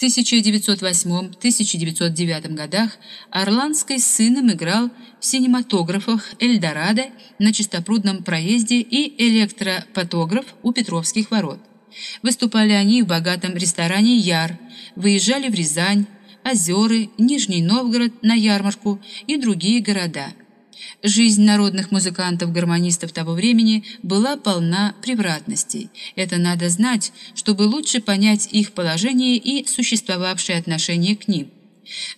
1908-1909 годах Орландский с сыном играл в синематографах «Эльдорадо» на Чистопрудном проезде и «Электропотограф» у Петровских ворот. Выступали они в богатом ресторане «Яр», выезжали в Рязань, Озеры, Нижний Новгород на ярмарку и другие города – Жизнь народных музыкантов-гармонистов того времени была полна превратностей. Это надо знать, чтобы лучше понять их положение и существовавшее отношение к ним.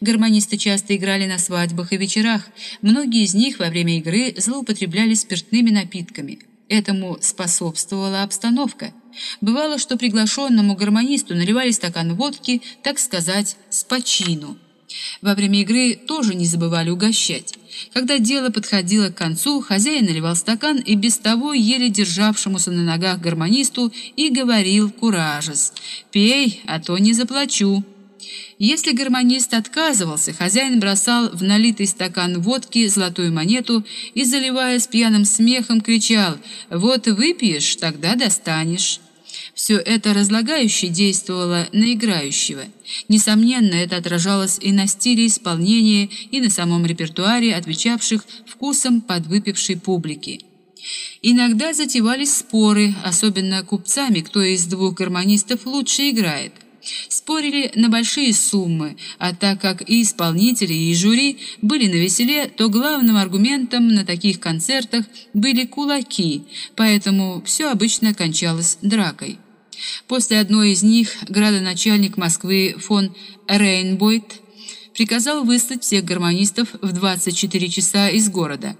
Гармонисты часто играли на свадьбах и вечерах. Многие из них во время игры злоупотребляли спиртными напитками. Этому способствовала обстановка. Бывало, что приглашенному гармонисту наливали стакан водки, так сказать, с почину. Во время игры тоже не забывали угощать. Когда дело подходило к концу, хозяин наливал стакан и без того еле державшемуся на ногах гармонисту и говорил куражес «Пей, а то не заплачу». Если гармонист отказывался, хозяин бросал в налитый стакан водки золотую монету и, заливая с пьяным смехом, кричал «Вот выпьешь, тогда достанешь». Все это разлагающе действовало на играющего. Несомненно, это отражалось и на стиле исполнения, и на самом репертуаре, отвечавших вкусом подвыпившей публики. Иногда затевались споры, особенно купцами, кто из двух гармонистов лучше играет. Спорили на большие суммы, а так как и исполнители, и жюри были на веселе, то главным аргументом на таких концертах были кулаки, поэтому все обычно кончалось дракой. После одной из них градоначальник Москвы фон Рейнбойт приказал выслать всех гармонистов в 24 часа из города.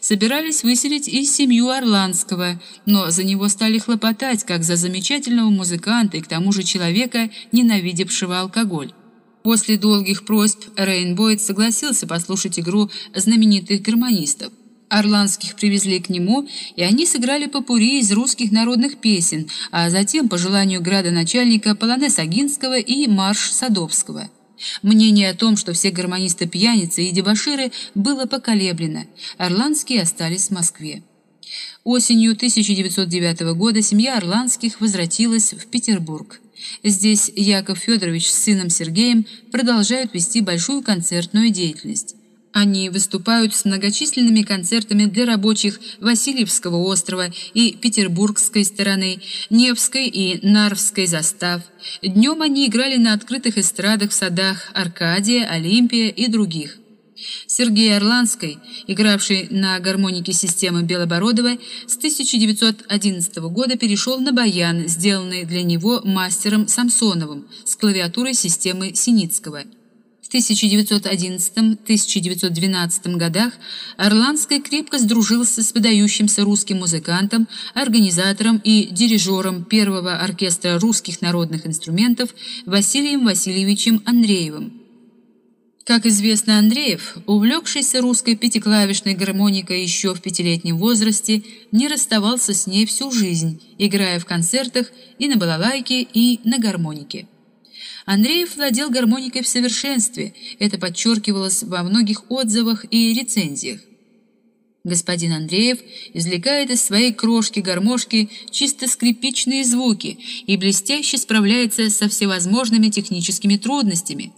Собирались выселить и семью Орландского, но за него стали хлопотать, как за замечательного музыканта и к тому же человека, ненавидевшего алкоголь. После долгих просьб Рейнбойт согласился послушать игру знаменитых гармонистов. Орландских привезли к нему, и они сыграли попури из русских народных песен, а затем, по желанию градоначальника, полонез Агинского и марш Садовского. Мнение о том, что все гармонисты пьяницы и дебоширы, было поколеблено. Орландские остались в Москве. Осенью 1909 года семья Орландских возвратилась в Петербург. Здесь Яков Федорович с сыном Сергеем продолжают вести большую концертную деятельность. Они выступают с многочисленными концертами для рабочих Васильевского острова и Петербургской стороны, Невской и Нарвской застав. Днем они играли на открытых эстрадах в садах Аркадия, Олимпия и других. Сергей Орланский, игравший на гармонике системы Белобородова, с 1911 года перешел на баян, сделанный для него мастером Самсоновым с клавиатурой системы Синицкого – в 1911-1912 годах Орландский крепко сдружился с выдающимся русским музыкантом, организатором и дирижером первого оркестра русских народных инструментов Василием Васильевичем Андреевым. Как известно, Андреев, увлекшийся русской пятиклавишной гармоникой еще в пятилетнем возрасте, не расставался с ней всю жизнь, играя в концертах и на балалайке, и на гармонике. Андреев владел гармоникой в совершенстве, это подчеркивалось во многих отзывах и рецензиях. Господин Андреев извлекает из своей крошки-гармошки чисто скрипичные звуки и блестяще справляется со всевозможными техническими трудностями,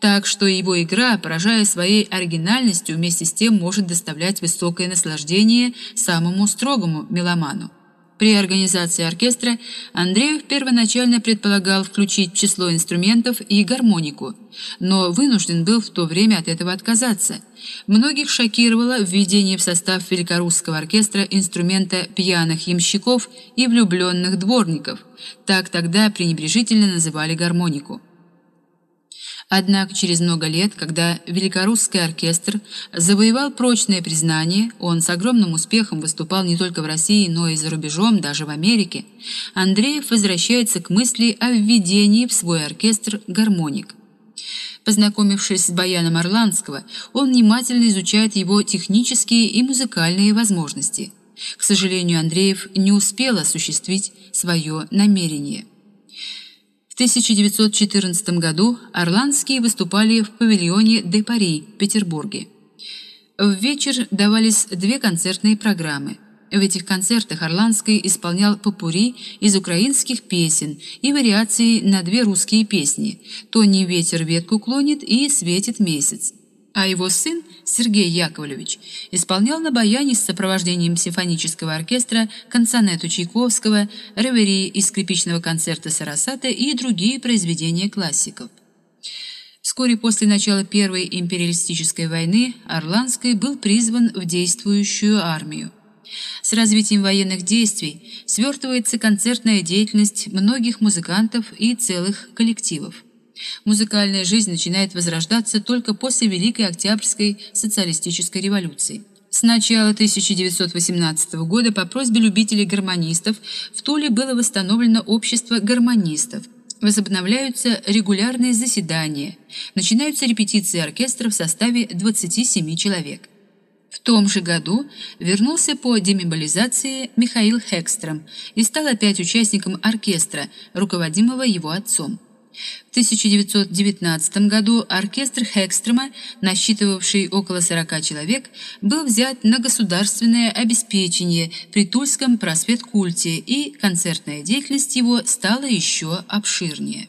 так что его игра, поражая своей оригинальностью, вместе с тем может доставлять высокое наслаждение самому строгому меломану. При организации оркестра Андреев первоначально предполагал включить в число инструментов и гармонику, но вынужден был в то время от этого отказаться. Многих шокировало введение в состав великорусского оркестра инструмента пьяных ямщиков и влюбленных дворников. Так тогда пренебрежительно называли гармонику. Однако через много лет, когда Великорусский оркестр завоевал прочное признание, он с огромным успехом выступал не только в России, но и за рубежом, даже в Америке, Андреев возвращается к мысли о введении в свой оркестр гармоник. Познакомившись с баяном Орландского, он внимательно изучает его технические и музыкальные возможности. К сожалению, Андреев не успел осуществить свое намерение. В 1914 году Орландские выступали в павильоне «Де Пари» в Петербурге. В вечер давались две концертные программы. В этих концертах Орландский исполнял попури из украинских песен и вариации на две русские песни «То не ветер ветку клонит» и «Светит месяц». А его сын Сергей Яковлевич исполнял на баяне с сопровождением симфонического оркестра консонету Чайковского, реверии из скрипичного концерта Сарасата и другие произведения классиков. Вскоре после начала Первой империалистической войны Орландский был призван в действующую армию. С развитием военных действий свертывается концертная деятельность многих музыкантов и целых коллективов. Музыкальная жизнь начинает возрождаться только после Великой Октябрьской социалистической революции. С начала 1918 года по просьбе любителей гармонистов в Туле было восстановлено общество гармонистов. Возобновляются регулярные заседания, начинаются репетиции оркестра в составе 27 человек. В том же году вернулся по демобилизации Михаил Хекстром и стал опять участником оркестра, руководимого его отцом. В 1919 году оркестр Хекстрема, насчитывавший около 40 человек, был взят на государственное обеспечение при Тульском просвет-культе, и концертная деятельность его стала еще обширнее.